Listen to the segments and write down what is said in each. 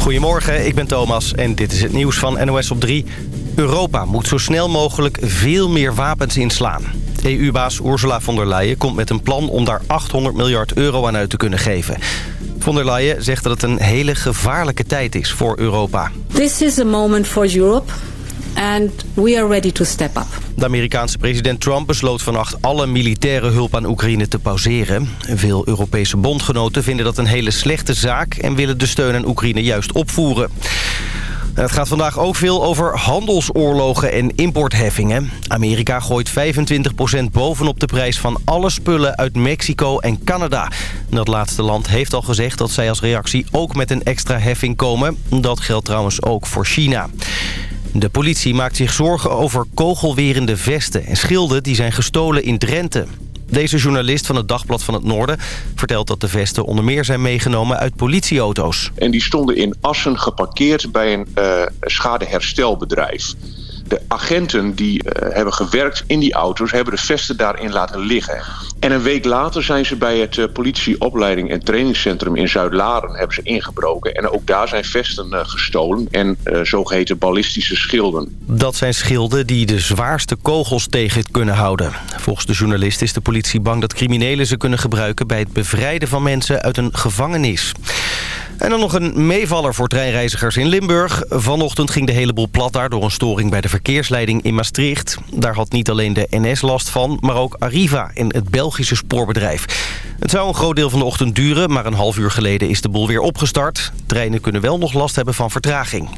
Goedemorgen, ik ben Thomas en dit is het nieuws van NOS op 3. Europa moet zo snel mogelijk veel meer wapens inslaan. EU-baas Ursula von der Leyen komt met een plan om daar 800 miljard euro aan uit te kunnen geven. Von der Leyen zegt dat het een hele gevaarlijke tijd is voor Europa. This is a moment for Europe and we are ready to step up. De Amerikaanse president Trump besloot vannacht alle militaire hulp aan Oekraïne te pauzeren. Veel Europese bondgenoten vinden dat een hele slechte zaak... en willen de steun aan Oekraïne juist opvoeren. Het gaat vandaag ook veel over handelsoorlogen en importheffingen. Amerika gooit 25% bovenop de prijs van alle spullen uit Mexico en Canada. Dat laatste land heeft al gezegd dat zij als reactie ook met een extra heffing komen. Dat geldt trouwens ook voor China. De politie maakt zich zorgen over kogelwerende vesten en schilden die zijn gestolen in Drenthe. Deze journalist van het Dagblad van het Noorden vertelt dat de vesten onder meer zijn meegenomen uit politieauto's. En die stonden in Assen geparkeerd bij een uh, schadeherstelbedrijf. De agenten die uh, hebben gewerkt in die auto's hebben de vesten daarin laten liggen. En een week later zijn ze bij het uh, politieopleiding en trainingscentrum in Zuid-Laren hebben ze ingebroken. En ook daar zijn vesten uh, gestolen en zogeheten ballistische schilden. Dat zijn schilden die de zwaarste kogels tegen kunnen houden. Volgens de journalist is de politie bang dat criminelen ze kunnen gebruiken bij het bevrijden van mensen uit een gevangenis. En dan nog een meevaller voor treinreizigers in Limburg. Vanochtend ging de hele boel plat daar door een storing bij de verkeersleiding in Maastricht. Daar had niet alleen de NS last van, maar ook Arriva in het Belgische spoorbedrijf. Het zou een groot deel van de ochtend duren, maar een half uur geleden is de boel weer opgestart. Treinen kunnen wel nog last hebben van vertraging.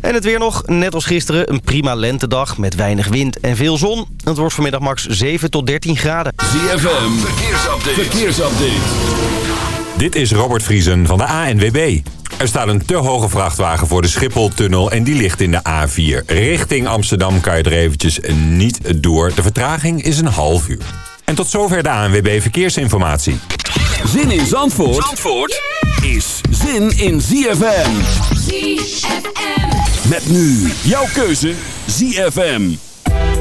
En het weer nog, net als gisteren, een prima lentedag met weinig wind en veel zon. Het wordt vanmiddag max 7 tot 13 graden. ZFM, verkeersupdate. verkeersupdate. Dit is Robert Vriesen van de ANWB. Er staat een te hoge vrachtwagen voor de Schipholtunnel en die ligt in de A4. Richting Amsterdam kan je er eventjes niet door. De vertraging is een half uur. En tot zover de ANWB Verkeersinformatie. Zin in Zandvoort, Zandvoort is zin in ZFM. ZFM. Met nu jouw keuze ZFM.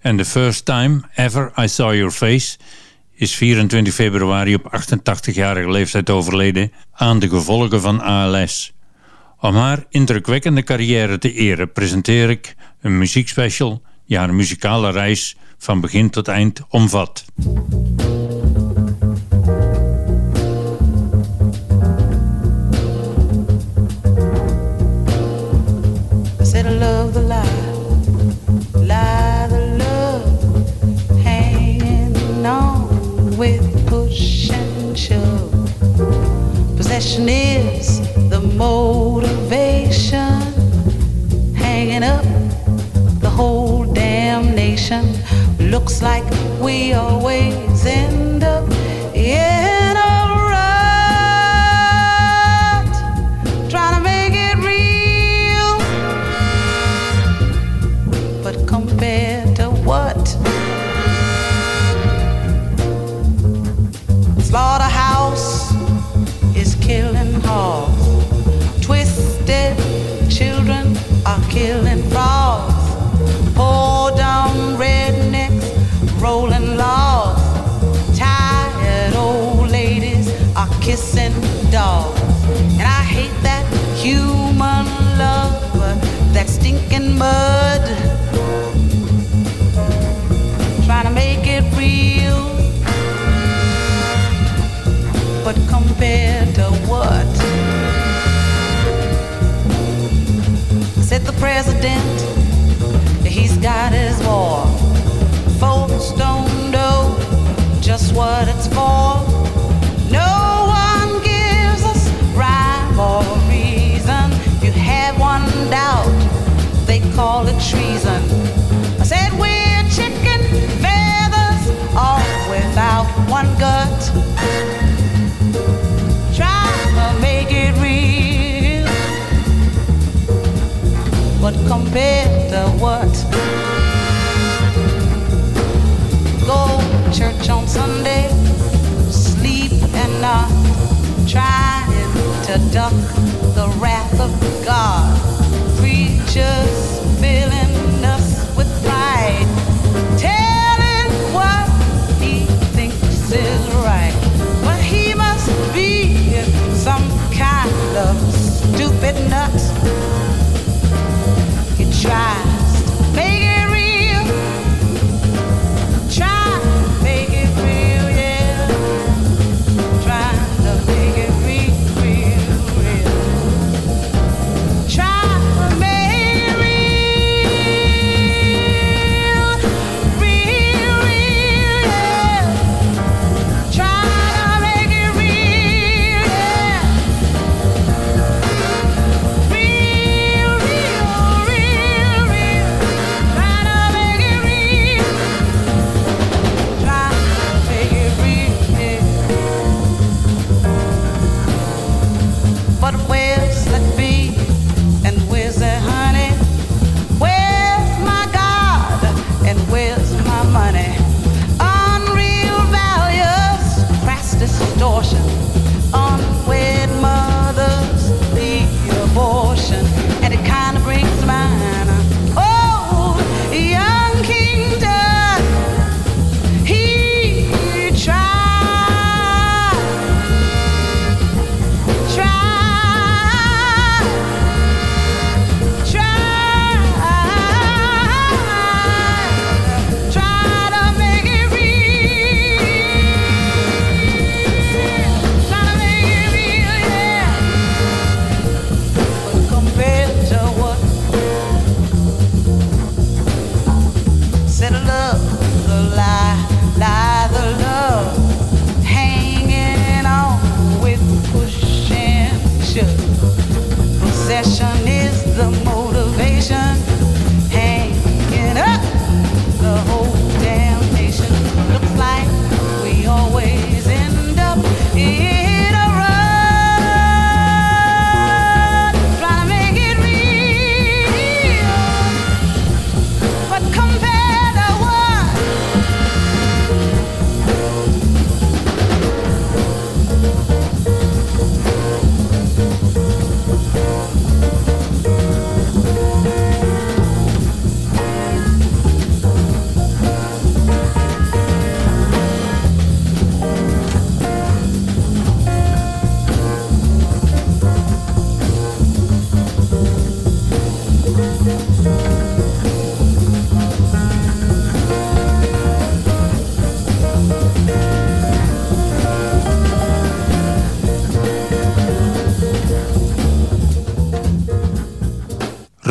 en The First Time Ever I Saw Your Face, is 24 februari op 88-jarige leeftijd overleden aan de gevolgen van ALS. Om haar indrukwekkende carrière te eren presenteer ik een muziekspecial die haar muzikale reis van begin tot eind omvat. Possession is the motivation, hanging up the whole damn nation. Looks like we always end up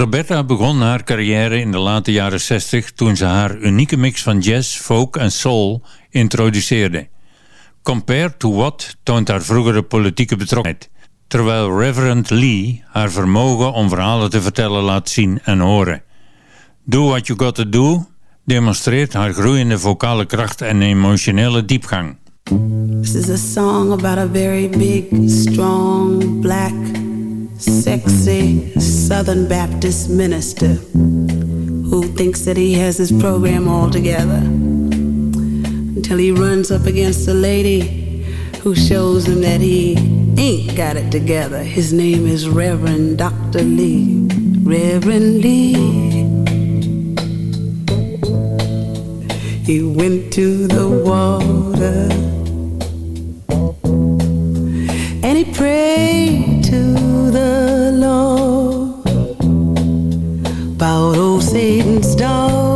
Roberta begon haar carrière in de late jaren 60 toen ze haar unieke mix van jazz, folk en soul introduceerde. Compare to What toont haar vroegere politieke betrokkenheid, terwijl Reverend Lee haar vermogen om verhalen te vertellen laat zien en horen. Do What You Gotta Do demonstreert haar groeiende vocale kracht en emotionele diepgang. This is a song about a very big, strong, black, sexy Southern Baptist minister who thinks that he has his program all together until he runs up against a lady who shows him that he ain't got it together. His name is Reverend Dr. Lee. Reverend Lee. He went to the water and he prayed to the Lord about old Satan's daughter.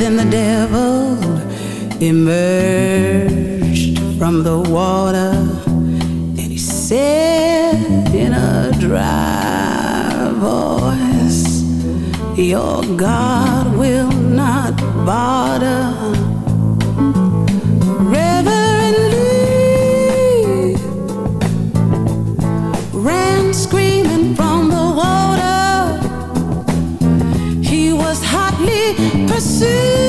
Then the devil emerged from the water and he said in a dry voice, Your God will not bother see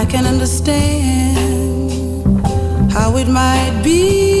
I can understand how it might be.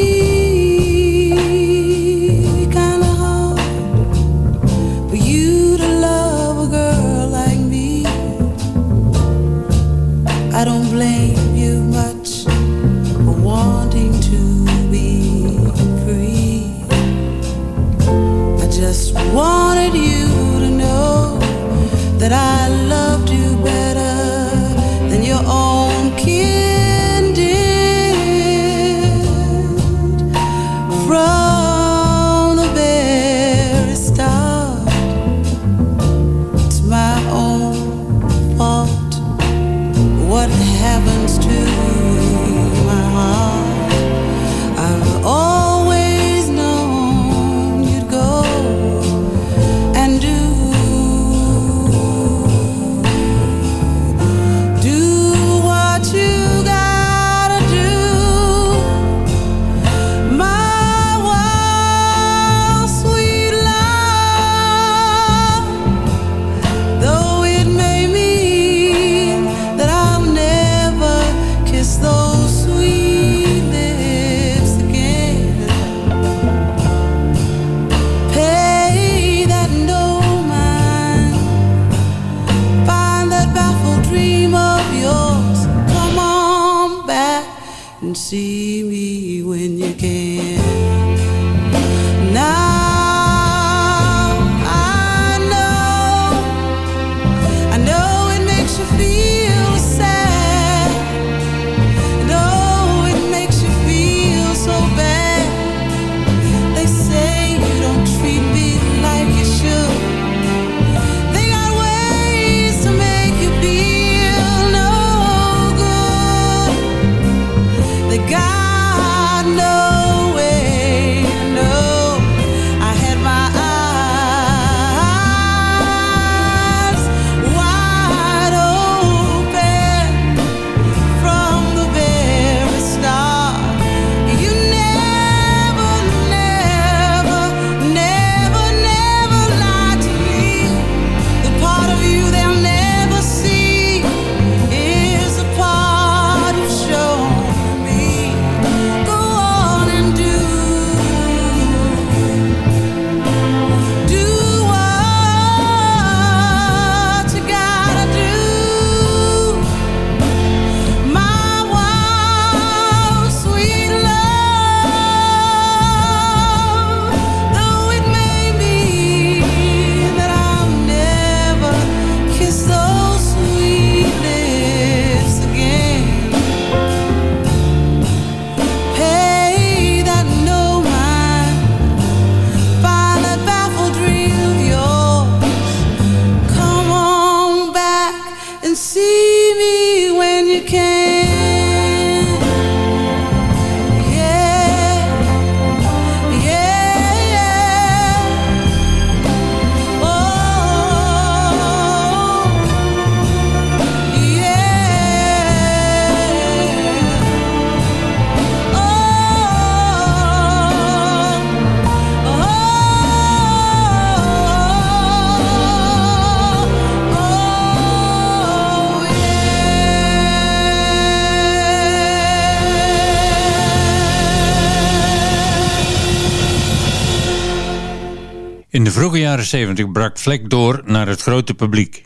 In de vroege jaren 70 brak Fleck door naar het grote publiek.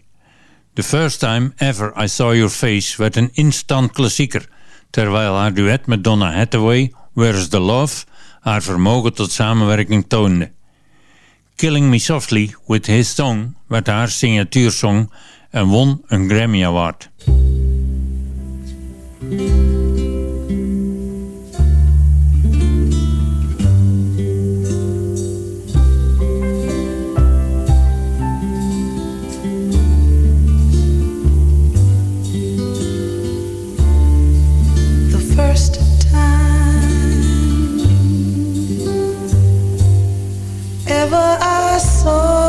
The First Time Ever I Saw Your Face werd een instant klassieker, terwijl haar duet met Donna Hathaway, Where's the Love, haar vermogen tot samenwerking toonde. Killing Me Softly with His Song werd haar signatuursong en won een Grammy Award. Ever I saw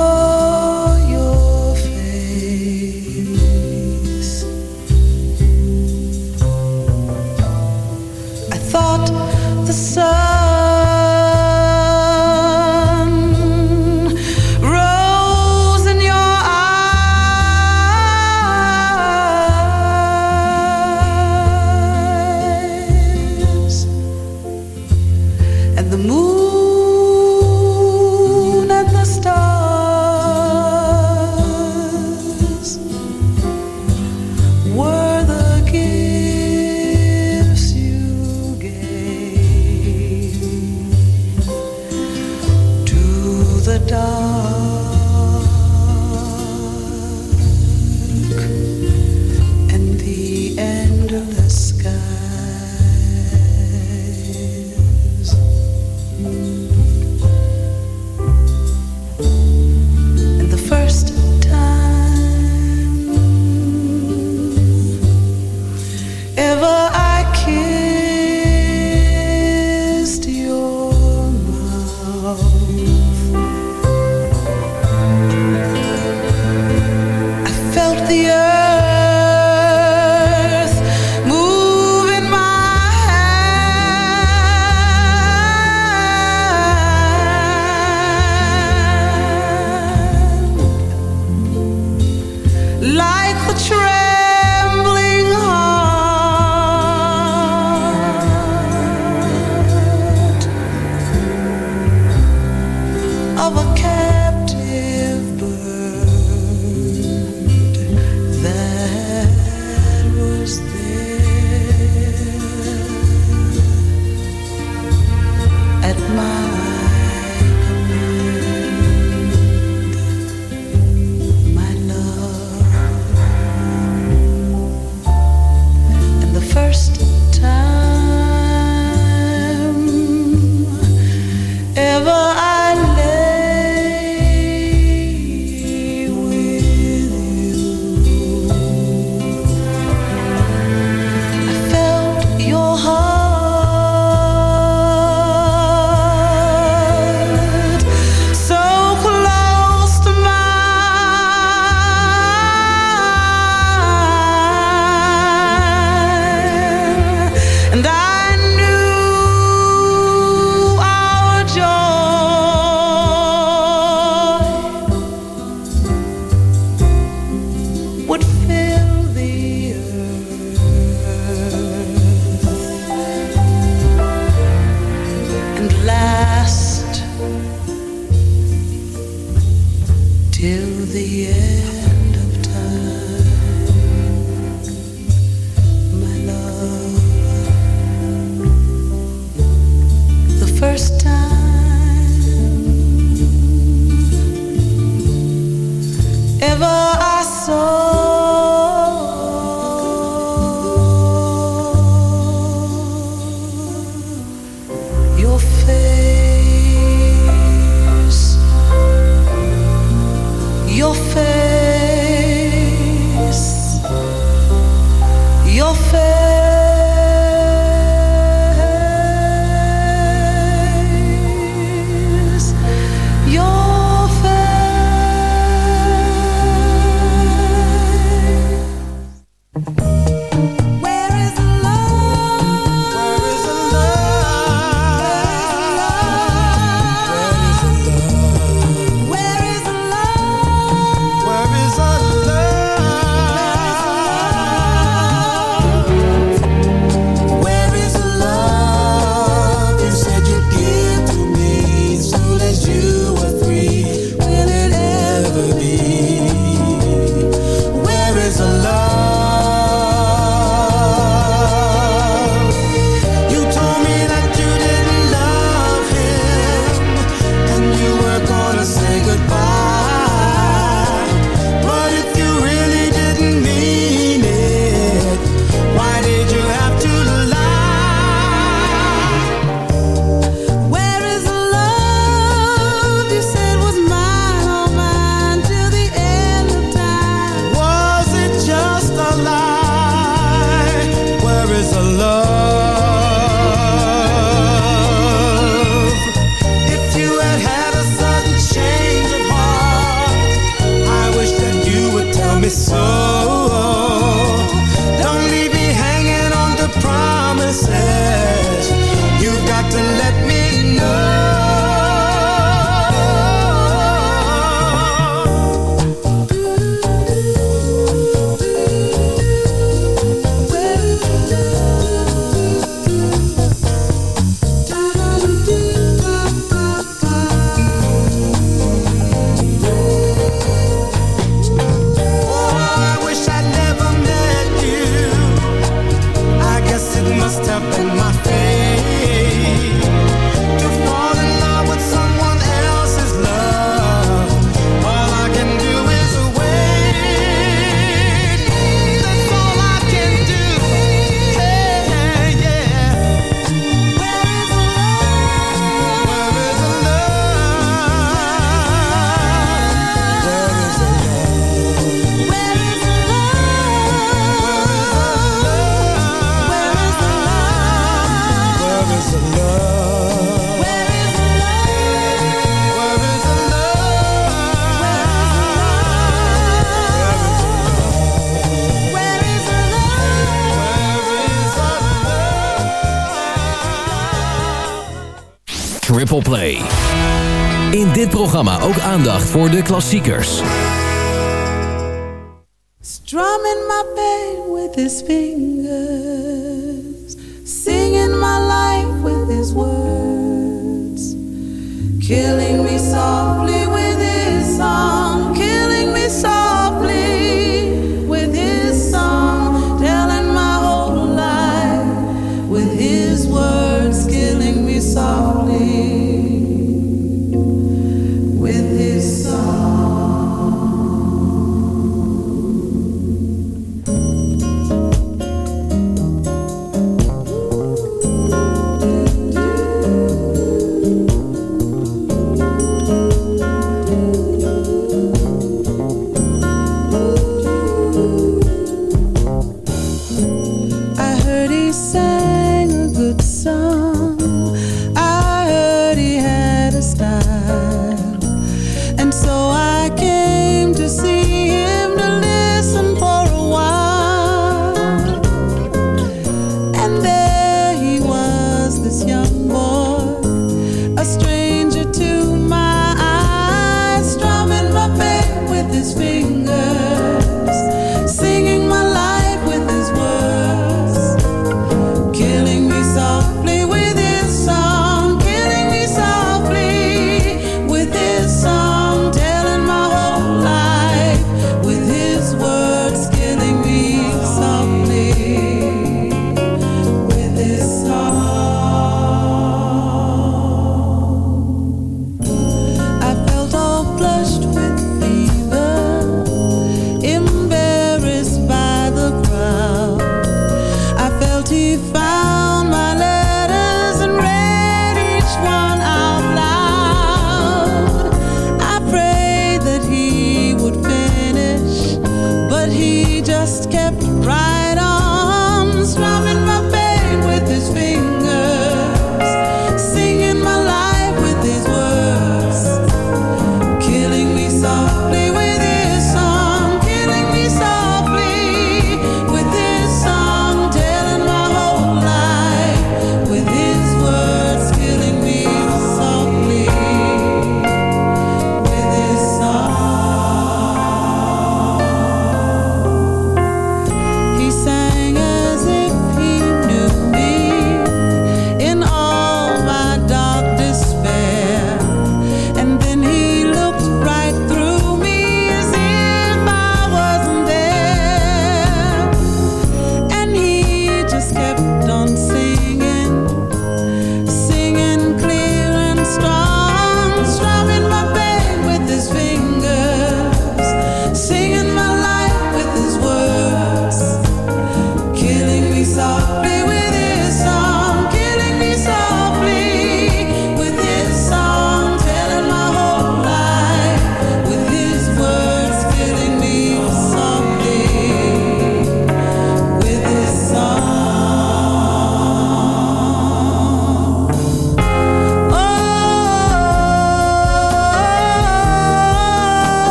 aandacht voor de klassiekers. Strumming my pain with his fingers. Singing my life with his words. Killing me softly with his song.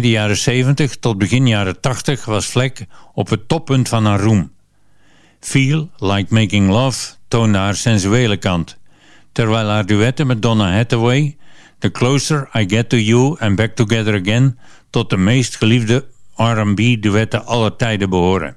de jaren 70 tot begin jaren 80 was Fleck op het toppunt van haar roem. Feel Like Making Love toonde haar sensuele kant, terwijl haar duetten met Donna Hathaway, The Closer I Get To You en Back Together Again tot de meest geliefde R&B duetten aller tijden behoren.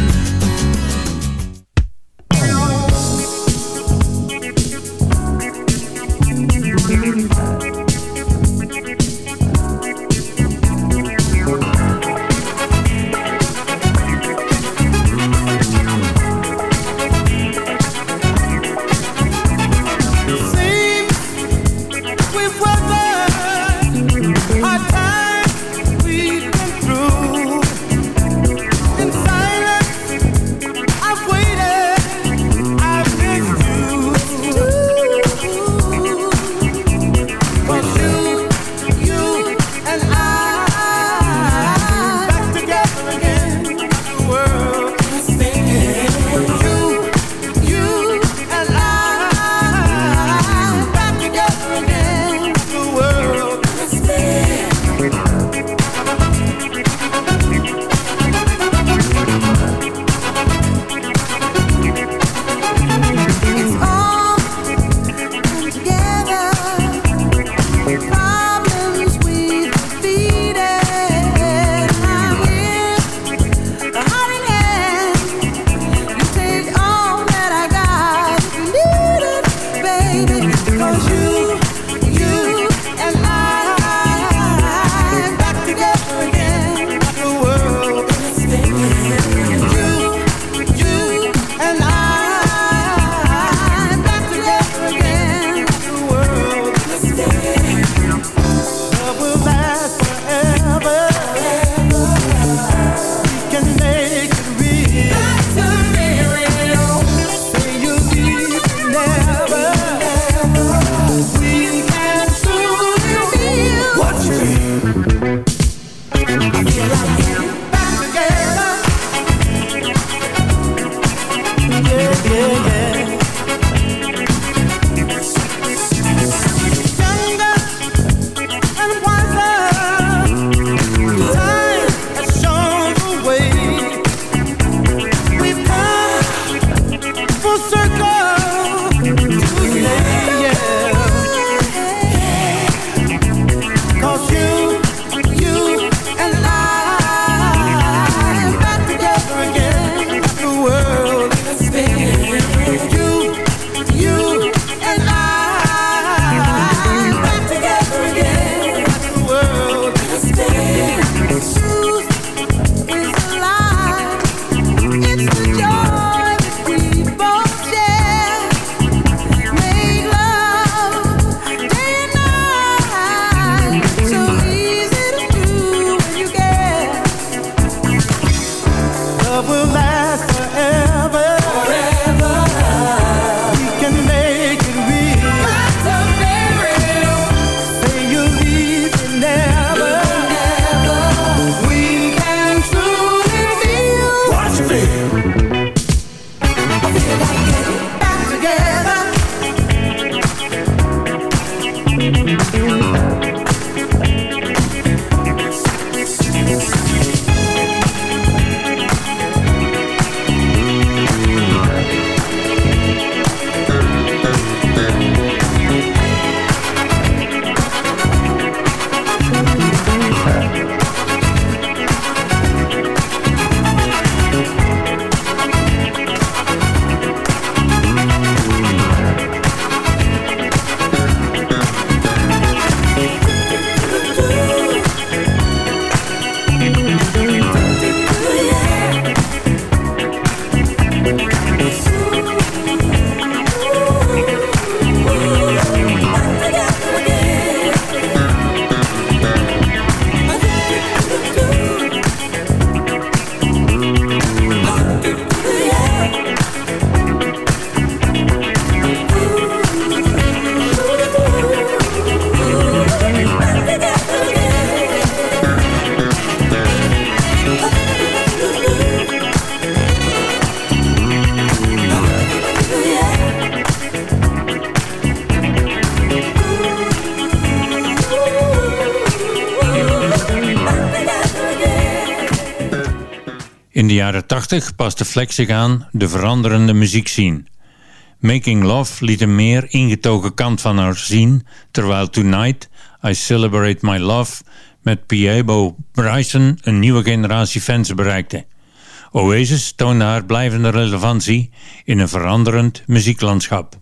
In de jaren 80 paste Flex zich aan de veranderende muziek zien. Making Love liet een meer ingetogen kant van haar zien, terwijl Tonight, I Celebrate My Love met Piebo Bryson een nieuwe generatie fans bereikte. Oasis toonde haar blijvende relevantie in een veranderend muzieklandschap.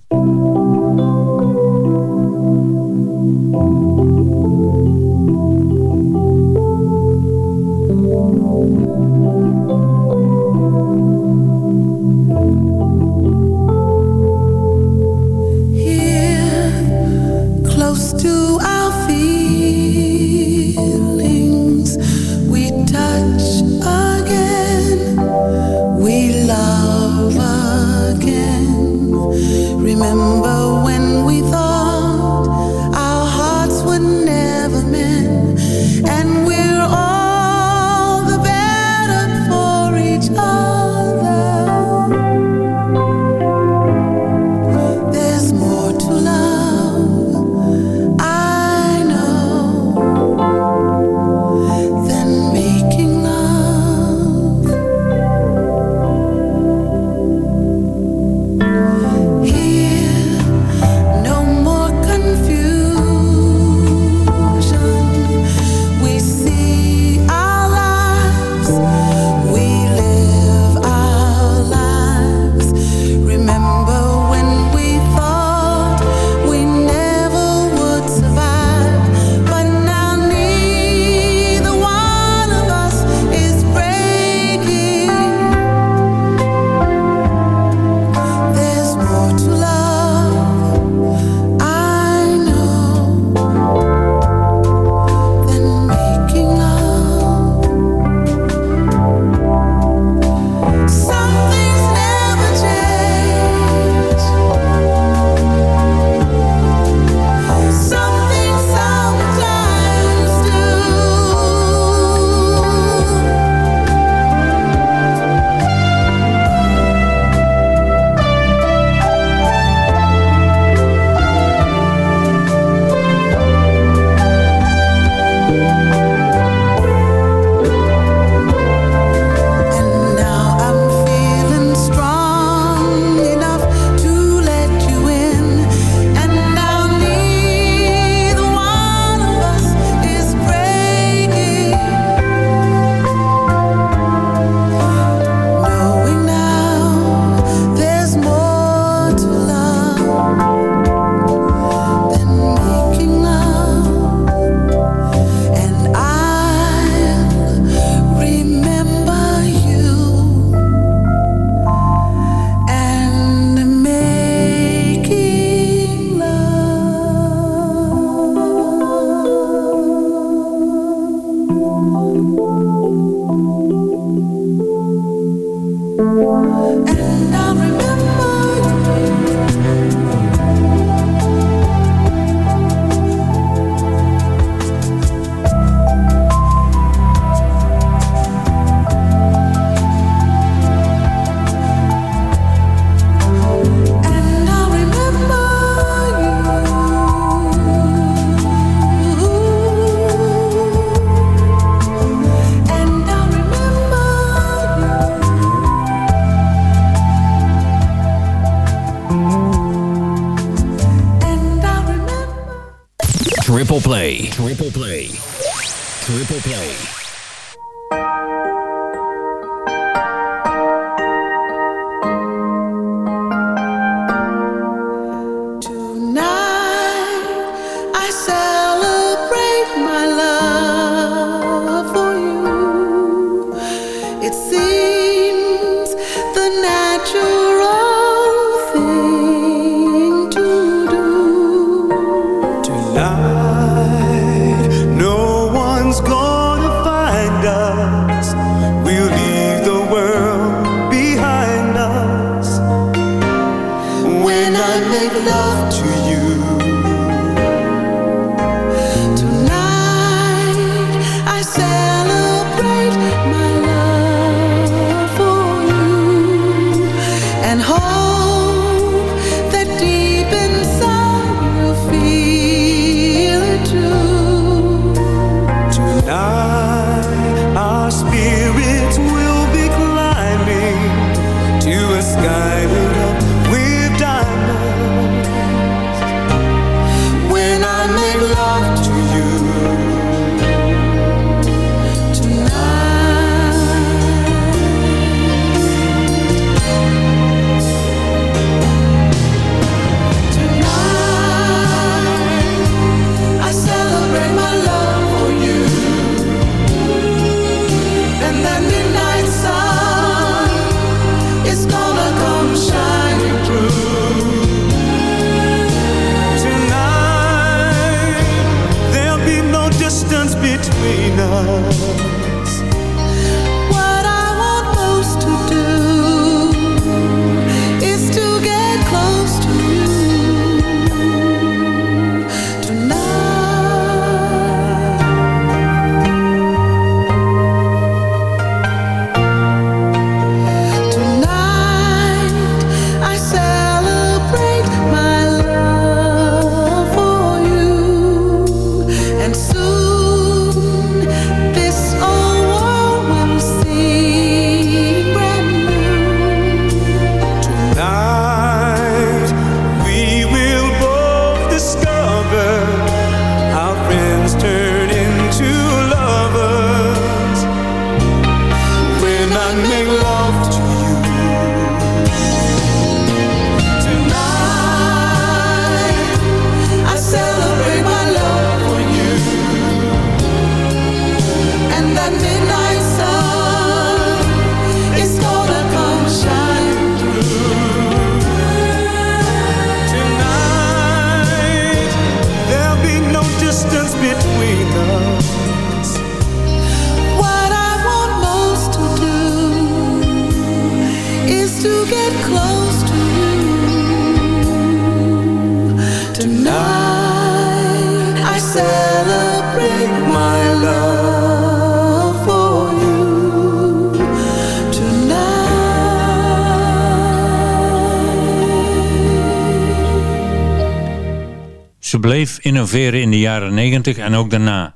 Ze bleef innoveren in de jaren 90 en ook daarna.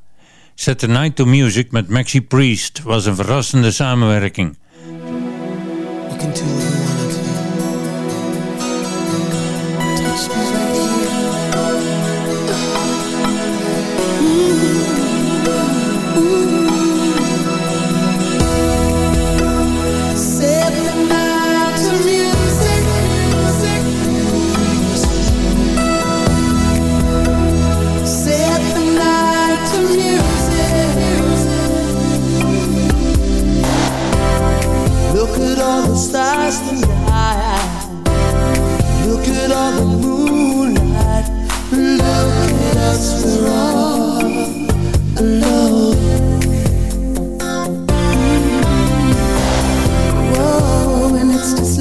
Set the Night to Music met Maxi Priest was een verrassende samenwerking.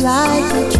like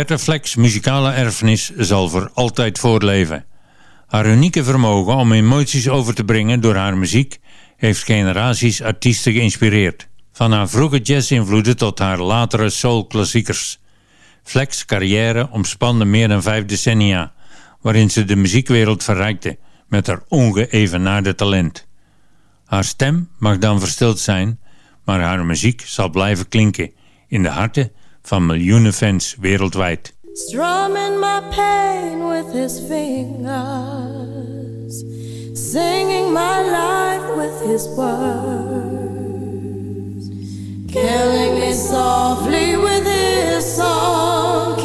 Roberta Fleck's muzikale erfenis zal voor altijd voortleven. Haar unieke vermogen om emoties over te brengen door haar muziek heeft generaties artiesten geïnspireerd. Van haar vroege jazz-invloeden tot haar latere soul-klassiekers. Fleck's carrière omspande meer dan vijf decennia, waarin ze de muziekwereld verrijkte met haar ongeëvenaarde talent. Haar stem mag dan verstild zijn, maar haar muziek zal blijven klinken in de harten van miljoenen fans wereldwijd. Strumming my pain with his fingers, singing my life with his words, killing me softly with his song,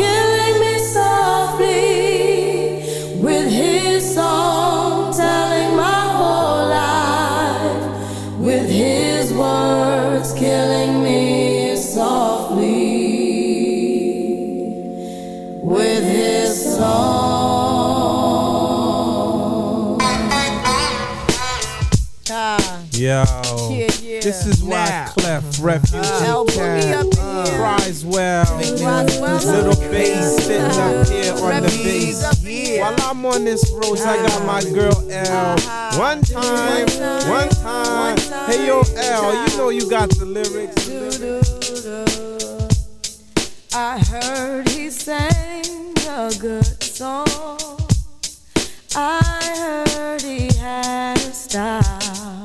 Yo, yeah, yeah. this is why Now. Clef Refugee L, put me Cat up in here. cries well. Cries well. Little bass sitting up here on the Refugees bass. up here. While I'm on this road, I got my uh-huh. girl L. Uh-huh. One time, one time. Hey yo, L, you know you got the lyrics. I heard he sang a good song. I heard he had a style.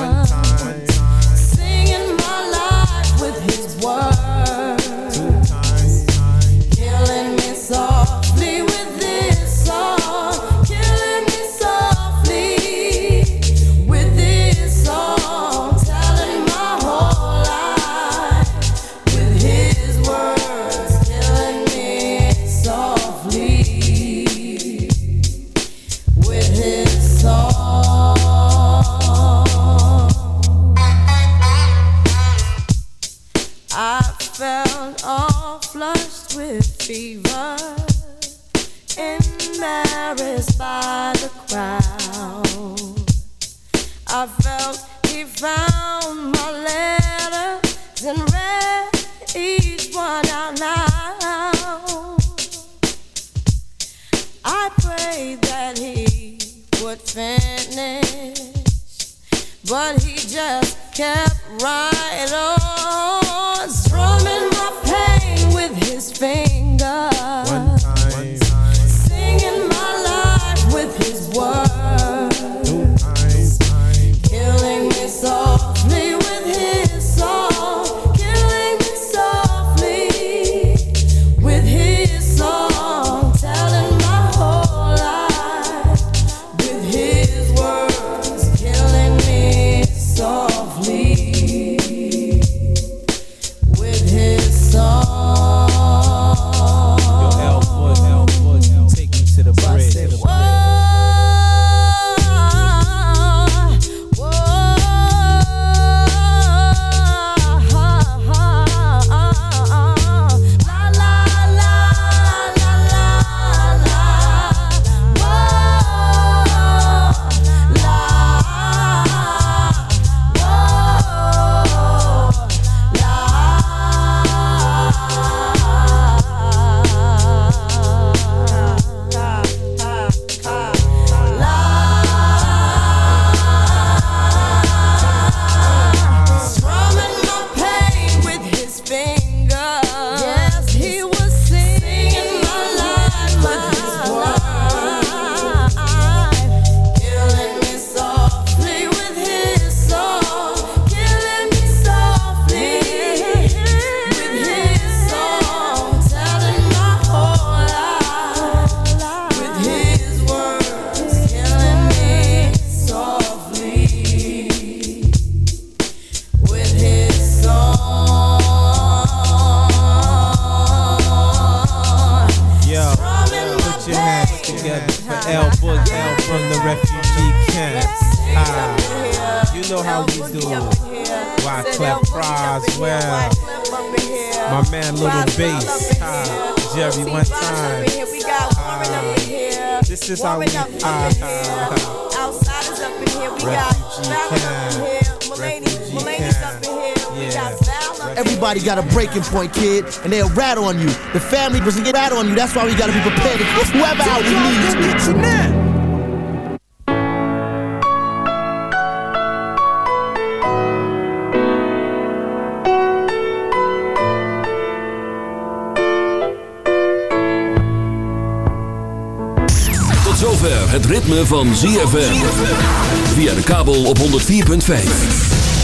breaking point, kid, and they'll rat on you. The family doesn't get rat on you. That's why we gotta be prepared to whoever out we need. Tot zover het ritme van ZFM. Via de kabel op 104.5.